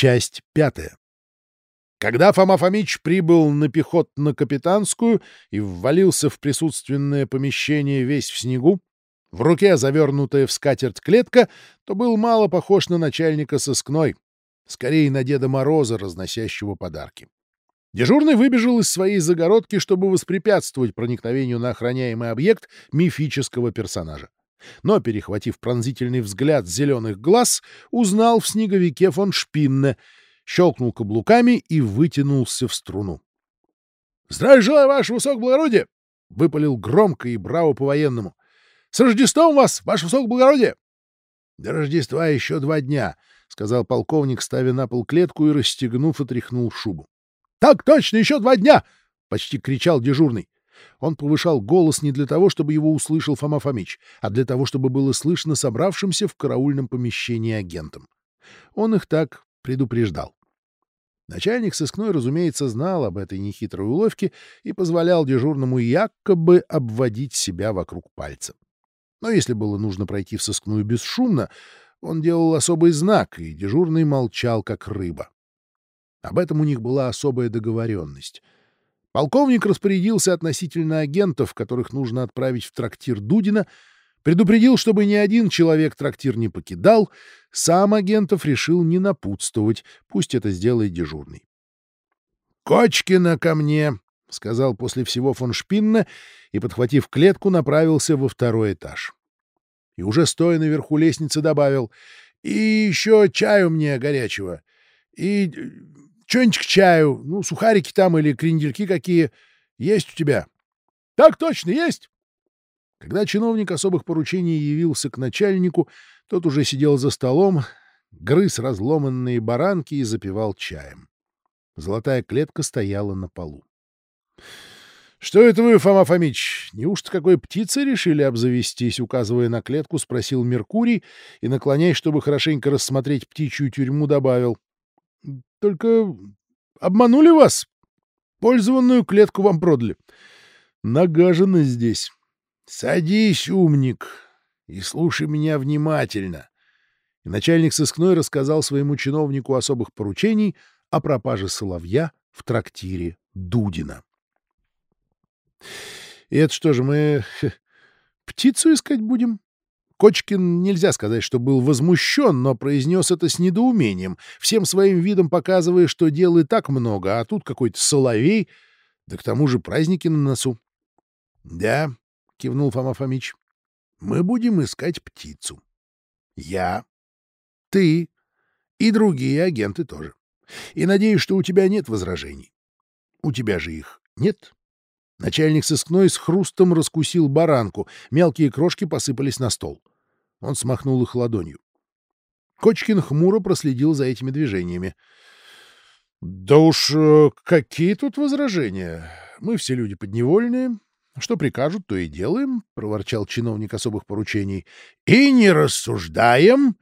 Часть пятая. Когда Фома Фомич прибыл на пехотно-капитанскую и ввалился в присутственное помещение весь в снегу, в руке завернутая в скатерть клетка, то был мало похож на начальника сыскной, скорее на Деда Мороза, разносящего подарки. Дежурный выбежал из своей загородки, чтобы воспрепятствовать проникновению на охраняемый объект мифического персонажа. Но, перехватив пронзительный взгляд зеленых глаз, узнал в снеговике фон Шпинне, щелкнул каблуками и вытянулся в струну. — Здравия желаю, ваше высокоблагородие! — выпалил громко и браво по-военному. — С Рождеством вас, ваше высокоблагородие! — До Рождества еще два дня, — сказал полковник, ставя на пол клетку и, расстегнув, отряхнул шубу. — Так точно, еще два дня! — почти кричал дежурный. Он повышал голос не для того, чтобы его услышал Фома Фомич, а для того, чтобы было слышно собравшимся в караульном помещении агентам. Он их так предупреждал. Начальник сыскной, разумеется, знал об этой нехитрой уловке и позволял дежурному якобы обводить себя вокруг пальца. Но если было нужно пройти в сыскную бесшумно, он делал особый знак, и дежурный молчал, как рыба. Об этом у них была особая договоренность — Полковник распорядился относительно агентов, которых нужно отправить в трактир Дудина, предупредил, чтобы ни один человек трактир не покидал, сам агентов решил не напутствовать, пусть это сделает дежурный. «Кочкина ко мне!» — сказал после всего фон Шпинна и, подхватив клетку, направился во второй этаж. И уже стоя наверху лестницы добавил «И еще чаю мне горячего, и что-нибудь к чаю, ну, сухарики там или крендельки какие. Есть у тебя? — Так точно, есть. Когда чиновник особых поручений явился к начальнику, тот уже сидел за столом, грыз разломанные баранки и запивал чаем. Золотая клетка стояла на полу. — Что это вы, Фома Фомич, неужто какой птицей решили обзавестись? — указывая на клетку, спросил Меркурий и, наклоняясь, чтобы хорошенько рассмотреть птичью тюрьму, добавил. Только обманули вас. Пользованную клетку вам продали. Нагажено здесь. Садись, умник, и слушай меня внимательно. И начальник сыскной рассказал своему чиновнику особых поручений о пропаже соловья в трактире Дудина. — И это что же, мы птицу искать будем? Кочкин нельзя сказать, что был возмущен, но произнес это с недоумением, всем своим видом показывая, что дел и так много, а тут какой-то соловей, да к тому же праздники на носу. — Да, — кивнул Фома Фомич, — мы будем искать птицу. Я, ты и другие агенты тоже. И надеюсь, что у тебя нет возражений. У тебя же их нет? Начальник сыскной с хрустом раскусил баранку, мелкие крошки посыпались на стол. Он смахнул их ладонью. Кочкин хмуро проследил за этими движениями. — Да уж э, какие тут возражения? Мы все люди подневольные. Что прикажут, то и делаем, — проворчал чиновник особых поручений. — И не рассуждаем,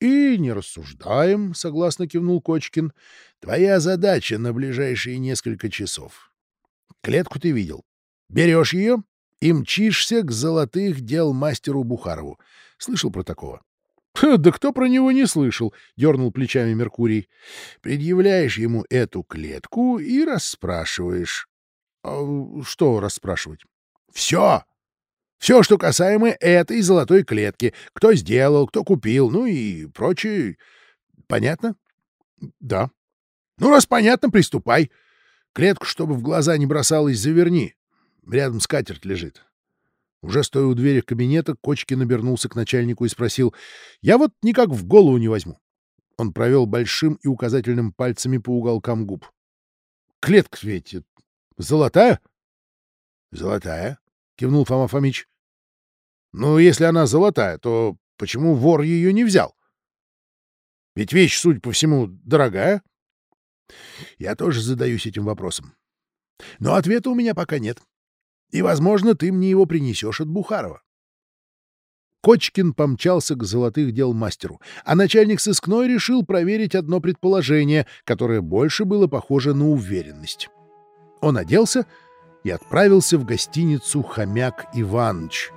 и не рассуждаем, — согласно кивнул Кочкин. — Твоя задача на ближайшие несколько часов. Клетку ты видел. Берешь ее и мчишься к золотых дел мастеру Бухарову. Слышал про такого? — Да кто про него не слышал? — дернул плечами Меркурий. — Предъявляешь ему эту клетку и расспрашиваешь. А — Что расспрашивать? — Все! Все, что касаемо этой золотой клетки. Кто сделал, кто купил, ну и прочее. Понятно? — Да. — Ну, раз понятно, приступай. Клетку, чтобы в глаза не бросалось, заверни. Рядом скатерть лежит. Уже стоя у двери кабинета, Кочкин обернулся к начальнику и спросил. — Я вот никак в голову не возьму. Он провел большим и указательным пальцами по уголкам губ. — Клетка ведь золотая? — Золотая, — кивнул Фома Фомич. — Ну, если она золотая, то почему вор ее не взял? Ведь вещь, судя по всему, дорогая. Я тоже задаюсь этим вопросом. Но ответа у меня пока нет. И, возможно, ты мне его принесешь от Бухарова. Кочкин помчался к золотых дел мастеру, а начальник сыскной решил проверить одно предположение, которое больше было похоже на уверенность. Он оделся и отправился в гостиницу «Хомяк Иваныч».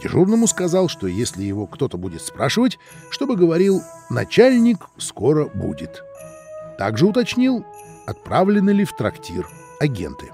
Дежурному сказал, что если его кто-то будет спрашивать, чтобы говорил «начальник скоро будет». Также уточнил, отправлены ли в трактир агенты.